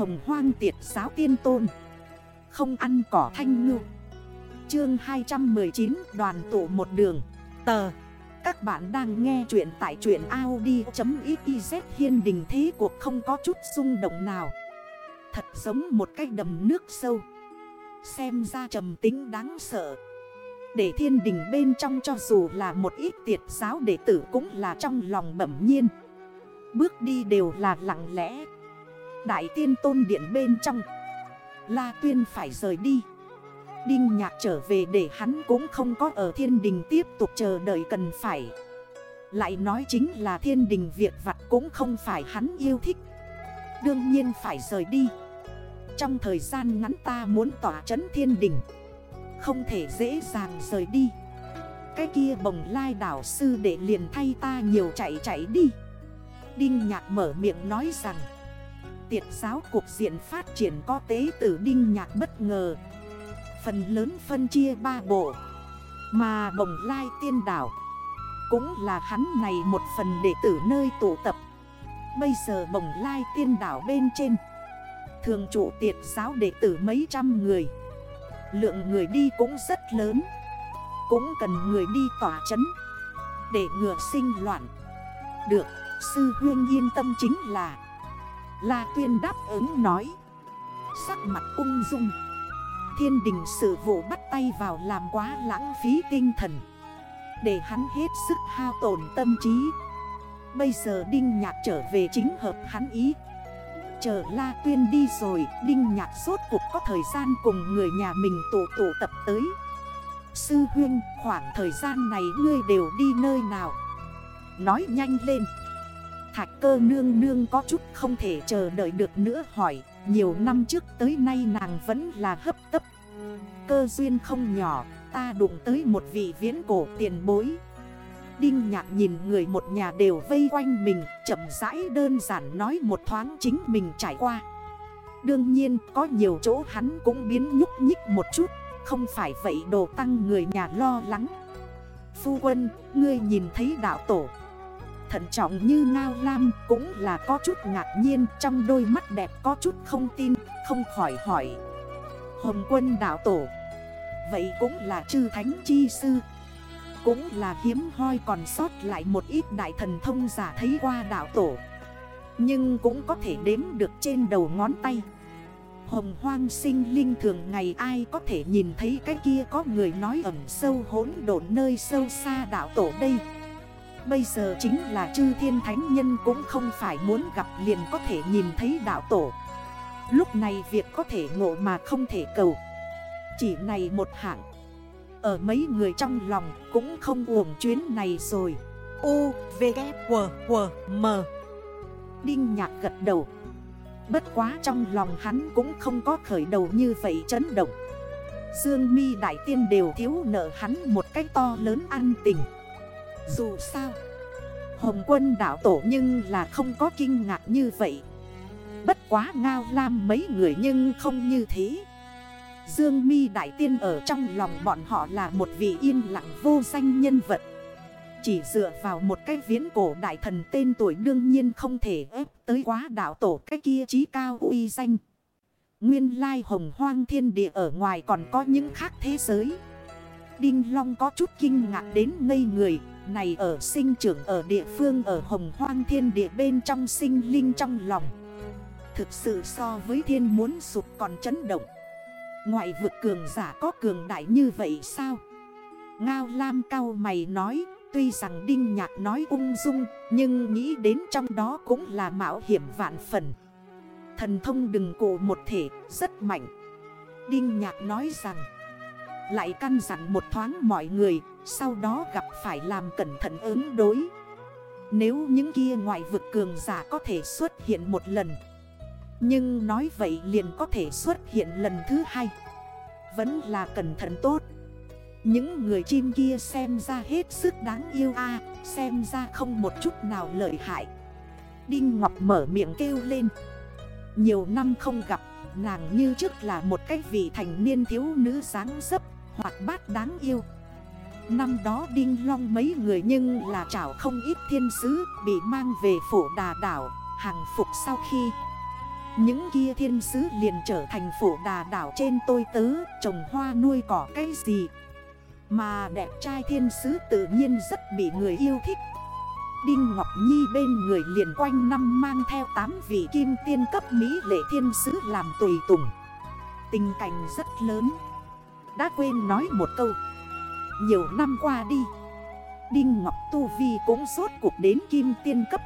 Hồng hoang tiệt giáo tiên tôn. Không ăn cỏ thanh ngư. Chương 219 đoàn tụ một đường. Tờ. Các bạn đang nghe chuyện tại truyện Audi.xyz Hiên đình thế cuộc không có chút rung động nào. Thật giống một cái đầm nước sâu. Xem ra trầm tính đáng sợ. Để thiên đình bên trong cho dù là một ít tiệt giáo đệ tử cũng là trong lòng bẩm nhiên. Bước đi đều là lặng lẽ. Đại tiên tôn điện bên trong. La tuyên phải rời đi. Đinh nhạc trở về để hắn cũng không có ở thiên đình tiếp tục chờ đợi cần phải. Lại nói chính là thiên đình việc vặt cũng không phải hắn yêu thích. Đương nhiên phải rời đi. Trong thời gian ngắn ta muốn tỏa trấn thiên đình. Không thể dễ dàng rời đi. Cái kia bồng lai đảo sư để liền thay ta nhiều chạy chạy đi. Đinh nhạc mở miệng nói rằng Tiệt giáo cục diện phát triển có tế tử đinh nhạc bất ngờ. Phần lớn phân chia ba bộ, Mà bồng lai tiên đảo Cũng là hắn này một phần đệ tử nơi tụ tập. Bây giờ bồng lai tiên đảo bên trên, Thường trụ tiệt giáo đệ tử mấy trăm người. Lượng người đi cũng rất lớn, Cũng cần người đi tỏa chấn Để ngừa sinh loạn. Được, Sư huyên yên tâm chính là La Tuyên đáp ứng nói. Sắc mặt ung dung. Thiên đình sự vụ bắt tay vào làm quá lãng phí tinh thần. Để hắn hết sức hao tổn tâm trí. Bây giờ Đinh Nhạc trở về chính hợp hắn ý. Chờ La Tuyên đi rồi, Đinh Nhạc suốt cuộc có thời gian cùng người nhà mình tụ tụ tập tới. Sư huyên, khoảng thời gian này ngươi đều đi nơi nào? Nói nhanh lên. Thạch cơ nương nương có chút không thể chờ đợi được nữa hỏi Nhiều năm trước tới nay nàng vẫn là hấp tấp. Cơ duyên không nhỏ Ta đụng tới một vị viễn cổ tiền bối. Đinh nhạc nhìn người một nhà đều vây quanh mình Chậm rãi đơn giản nói một thoáng chính mình trải qua. Đương nhiên có nhiều chỗ hắn cũng biến nhúc nhích một chút Không phải vậy đồ tăng người nhà lo lắng. Phu quân, ngươi nhìn thấy đạo tổ thận trọng như ngao lam Cũng là có chút ngạc nhiên, Trong đôi mắt đẹp có chút không tin, Không khỏi hỏi. Hồng quân đạo tổ, Vậy cũng là chư thánh chi sư, Cũng là hiếm hoi còn sót lại một ít đại thần thông giả thấy qua đạo tổ, Nhưng cũng có thể đếm được trên đầu ngón tay. Hồng hoang sinh linh thường ngày ai có thể nhìn thấy cái kia có người nói ẩm sâu hốn độn nơi sâu xa đạo tổ đây? Bây giờ chính là chư thiên thánh nhân cũng không phải muốn gặp liền có thể nhìn thấy đạo tổ. Lúc này việc có thể ngộ mà không thể cầu. Chỉ này một hạng. Ở mấy người trong lòng cũng không uổng chuyến này rồi. U, V, K, W, W, M. Đinh nhạc gật đầu. Bất quá trong lòng hắn cũng không có khởi đầu như vậy chấn động. Dương mi đại tiên đều thiếu nợ hắn một cách to lớn an tình dù sao, Hồng quân đảo tổ nhưng là không có kinh ngạc như vậy. Bất quá ngao lam mấy người nhưng không như thế. Dương mi đại tiên ở trong lòng bọn họ là một vị yên lặng vô danh nhân vật. Chỉ dựa vào một cái viễn cổ đại thần tên tuổi đương nhiên không thể ép tới quá đảo tổ cái kia trí cao uy danh. Nguyên lai hồng hoang thiên địa ở ngoài còn có những khác thế giới. Đinh Long có chút kinh ngạc đến ngây người. Này ở sinh trưởng ở địa phương ở hồng hoang thiên địa bên trong sinh linh trong lòng. Thực sự so với thiên muốn sụp còn chấn động. Ngoại vực cường giả có cường đại như vậy sao? Ngao Lam cao mày nói, Tuy rằng Đinh Nhạc nói ung dung, Nhưng nghĩ đến trong đó cũng là mạo hiểm vạn phần. Thần thông đừng cổ một thể, rất mạnh. Đinh Nhạc nói rằng lại căn dặn một thoáng mọi người, sau đó gặp phải làm cẩn thận ứng đối. Nếu những kia ngoại vực cường giả có thể xuất hiện một lần, Nhưng nói vậy liền có thể xuất hiện lần thứ hai, Vẫn là cẩn thận tốt. Những người chim kia xem ra hết sức đáng yêu a, Xem ra không một chút nào lợi hại. Đinh Ngọc mở miệng kêu lên. Nhiều năm không gặp, Nàng như trước là một cái vị thành niên thiếu nữ sáng dấp hoặc bát đáng yêu. Năm đó Đinh Long mấy người nhưng là chảo không ít thiên sứ Bị mang về phổ đà đảo, Hàng phục sau khi. Những kia thiên sứ liền trở thành phổ đà đảo trên tôi tớ, Trồng hoa nuôi cỏ cái gì. Mà đẹp trai thiên sứ tự nhiên rất bị người yêu thích. Đinh Ngọc Nhi bên người liền quanh năm mang theo 8 vị kim tiên cấp Mỹ lệ thiên sứ làm tùy tùng. Tình cảnh rất lớn. Đã quên nói một câu. Nhiều năm qua đi, Đinh Ngọc Tu Vi cũng suốt cuộc đến kim tiên cấp.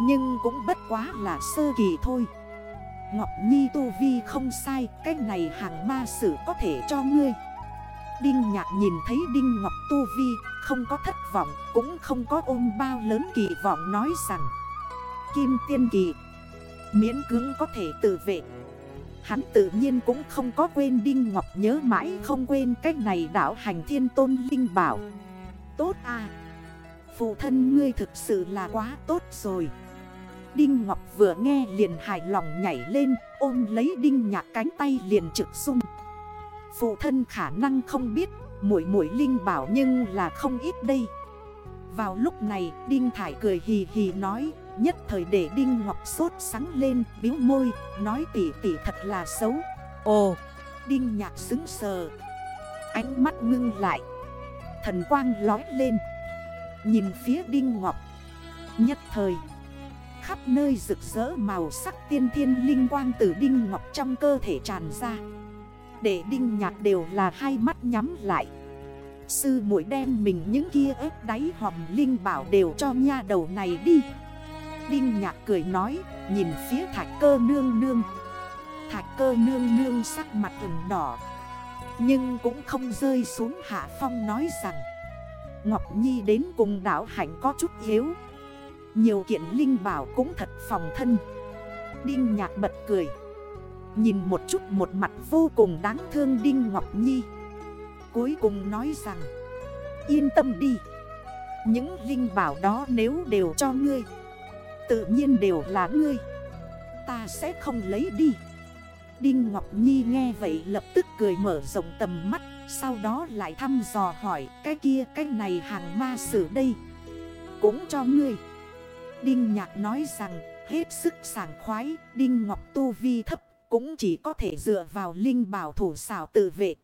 Nhưng cũng bất quá là sơ kỳ thôi. Ngọc Nhi Tu Vi không sai Cách này hàng ma sử có thể cho ngươi. Đinh Nhạc nhìn thấy Đinh Ngọc Tu Vi, không có thất vọng, Cũng không có ôm bao lớn kỳ vọng nói rằng, Kim tiên kỳ, Miễn cưỡng có thể tự vệ. Hắn tự nhiên cũng không có quên Đinh Ngọc nhớ mãi không quên cách này đảo hành thiên tôn linh bảo. Tốt à Phụ thân ngươi thực sự là quá tốt rồi. Đinh Ngọc vừa nghe liền hài lòng nhảy lên, Ôm lấy Đinh Nhạc cánh tay liền trực sung Phụ thân khả năng không biết Mũi mũi Linh bảo nhưng là không ít đây. Vào lúc này, Đinh Thải cười hì hì nói Nhất thời để Đinh Ngọc sốt sáng lên Biếu môi, Nói tỉ tỉ thật là xấu. Ồ, Đinh Nhạc xứng sờ. Ánh mắt ngưng lại. Thần quang lói lên. Nhìn phía Đinh Ngọc. Nhất thời, Khắp nơi rực rỡ màu sắc tiên thiên linh quang từ Đinh Ngọc trong cơ thể tràn ra. Để Đinh Nhạc đều là hai mắt nhắm lại. Sư mũi đem mình những kia ếp đáy hòm linh bảo đều cho nha đầu này đi. Đinh Nhạc cười nói, Nhìn phía thạch cơ nương nương. Thạch cơ nương nương sắc mặt ửng đỏ, Nhưng cũng không rơi xuống hạ phong nói rằng, Ngọc Nhi đến cùng đảo hạnh có chút yếu. Nhiều kiện linh bảo cũng thật phòng thân. Đinh nhạc bật cười, Nhìn một chút một mặt vô cùng đáng thương Đinh Ngọc Nhi. Cuối cùng nói rằng, Yên tâm đi, Những linh bảo đó nếu đều cho ngươi Tự nhiên đều là ngươi. Ta sẽ không lấy đi. Đinh Ngọc Nhi nghe vậy lập tức cười mở rộng tầm mắt, Sau đó lại thăm dò hỏi, Cái kia, cái này hàng ma sử đây, Cũng cho ngươi. Đinh Nhạc nói rằng, hết sức sảng khoái, Đinh Ngọc Tu Vi thấp, cũng chỉ có thể dựa vào linh bảo thủ xảo tự vệ.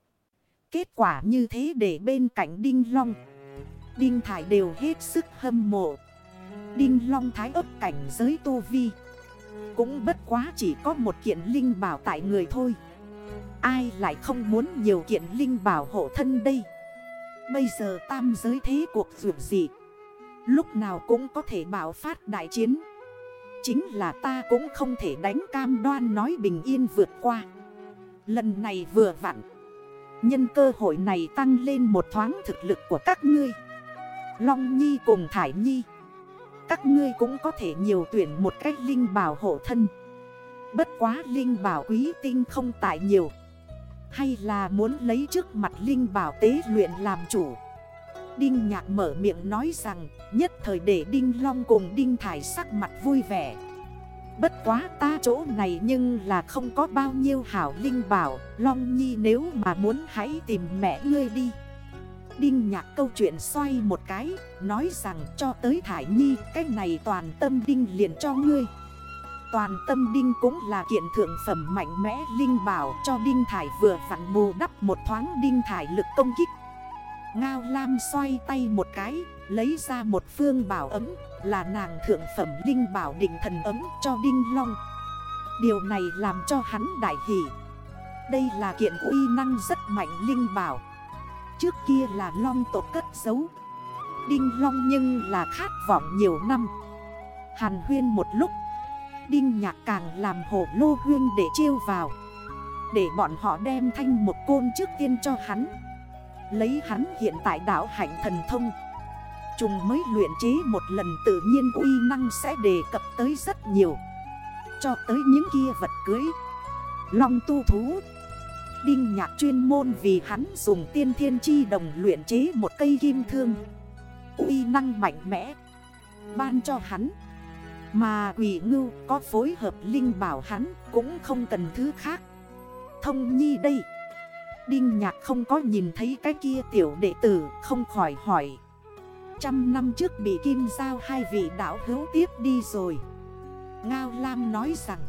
Kết quả như thế để bên cạnh Đinh Long, Đinh Thải đều hết sức hâm mộ. Đinh Long thái ấp cảnh giới Tu Vi. Cũng bất quá chỉ có một kiện linh bảo tại người thôi. Ai lại không muốn nhiều kiện linh bảo hộ thân đây? Bây giờ tam giới thế cuộc dù gì, Lúc nào cũng có thể bảo phát đại chiến. Chính là ta cũng không thể đánh cam đoan nói bình yên vượt qua. Lần này vừa vặn, Nhân cơ hội này tăng lên một thoáng thực lực của các ngươi. Long Nhi cùng Thải Nhi các ngươi cũng có thể nhiều tuyển một cách linh bảo hộ thân. Bất quá linh bảo quý tinh không tại nhiều. Hay là muốn lấy trước mặt linh bảo tế luyện làm chủ. Đinh nhạc mở miệng nói rằng, Nhất thời để Đinh Long cùng Đinh Thải sắc mặt vui vẻ. Bất quá ta chỗ này nhưng là không có bao nhiêu hảo linh bảo, Long Nhi nếu mà muốn hãy tìm mẹ ngươi đi. Đinh nhạc câu chuyện xoay một cái, Nói rằng cho tới Thải Nhi, Cái này toàn tâm đinh liền cho ngươi. Toàn tâm đinh cũng là kiện thượng phẩm mạnh mẽ Linh bảo cho đinh thải vừa vặn bù đắp một thoáng đinh thải lực công kích. Ngao Lam xoay tay một cái, Lấy ra một phương bảo ấm, Là nàng thượng phẩm Linh bảo định thần ấm cho Đinh Long. Điều này làm cho hắn đại hỷ Đây là kiện uy năng rất mạnh Linh bảo. Trước kia là long tộc cất giấu. Đinh long nhưng là khát vọng nhiều năm. Hàn huyên một lúc, Đinh nhạc càng làm hổ lô huyên để chiêu vào. Để bọn họ đem thanh một côn trước tiên cho hắn. Lấy hắn hiện tại đảo hạnh thần thông. Trùng mới luyện chế một lần tự nhiên uy năng sẽ đề cập tới rất nhiều. Cho tới những kia vật cưới, Long tu thú Đinh nhạc chuyên môn vì hắn dùng tiên thiên chi đồng luyện chế một cây kim thương. Uy năng mạnh mẽ. Ban cho hắn. Mà quỷ ngưu có phối hợp linh bảo hắn cũng không cần thứ khác. Thông nhi đây. Đinh nhạc không có nhìn thấy cái kia tiểu đệ tử, không khỏi hỏi. Trăm năm trước bị kim giao hai vị đảo hữu tiếp đi rồi. Ngao Lam nói rằng,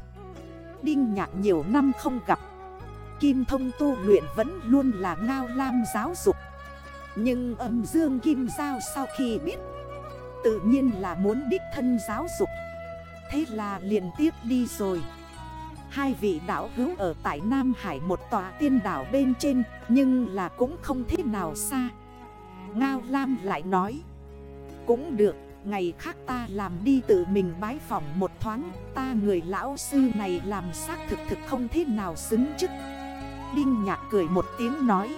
Đinh nhạc nhiều năm không gặp Kim thông tu luyện vẫn luôn là ngao lam giáo dục. Nhưng âm dương kim giao sau khi biết Tự nhiên là muốn đích thân giáo dục. Thế là liền tiếp đi rồi. Hai vị đảo hữu ở tại Nam Hải một tòa tiên đảo bên trên Nhưng là cũng không thế nào xa. Ngao Lam lại nói Cũng được, ngày khác ta làm đi tự mình bái phỏng một thoáng. Ta người lão sư này làm xác thực thực không thế nào xứng chức. Đinh nhạc cười một tiếng nói.